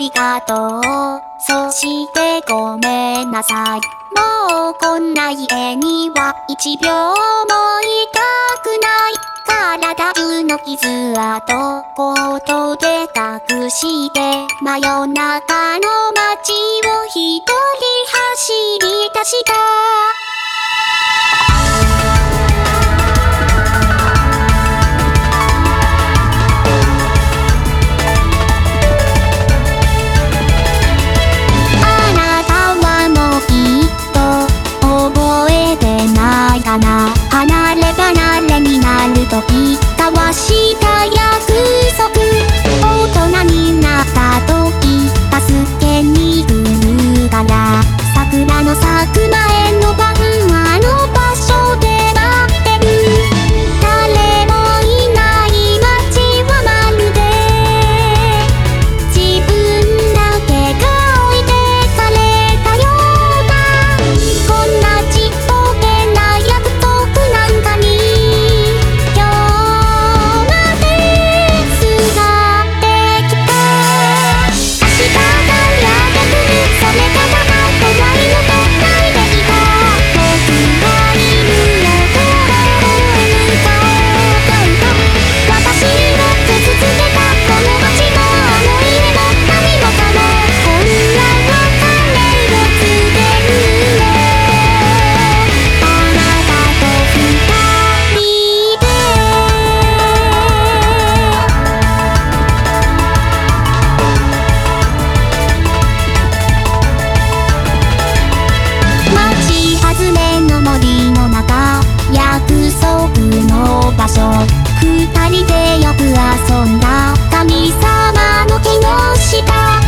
ありがとう。そしてごめんなさい。もうこんな家には一秒もいたくない。体中の傷跡、コートで隠して、真夜中の街を一人走り出した。た約束の場所。二人でよく遊んだ。神様の木の下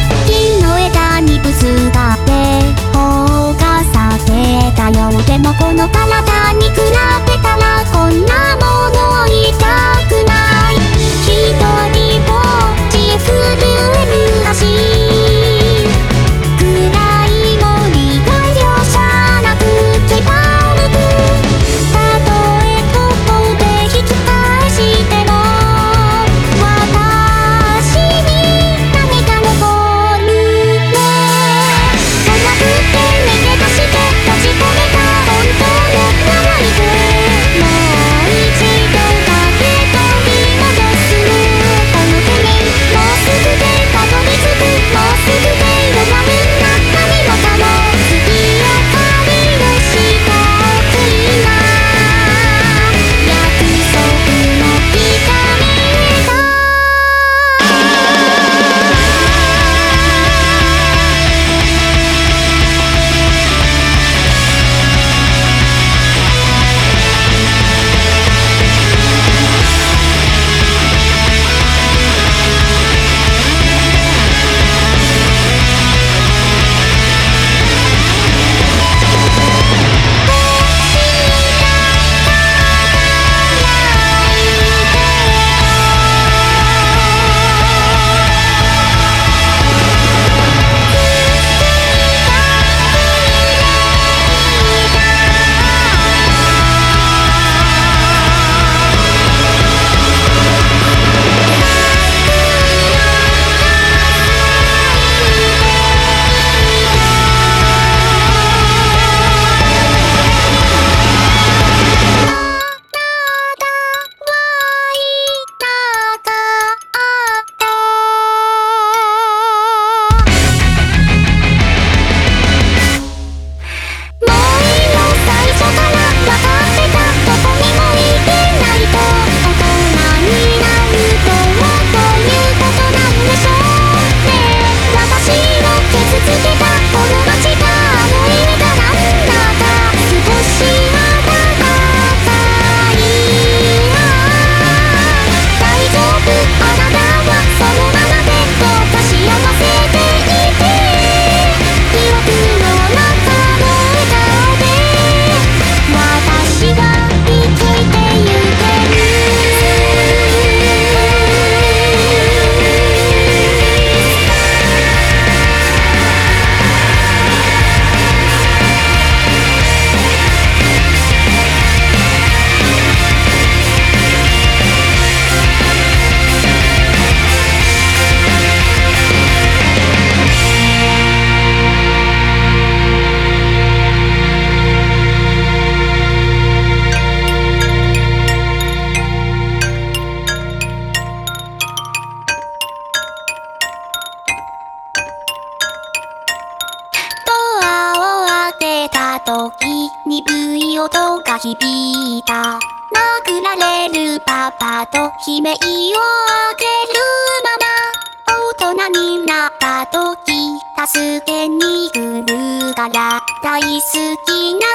時鈍い音が響いた。殴られるパパと悲鳴を上げるまま大人になった時助けに来るから。大好きな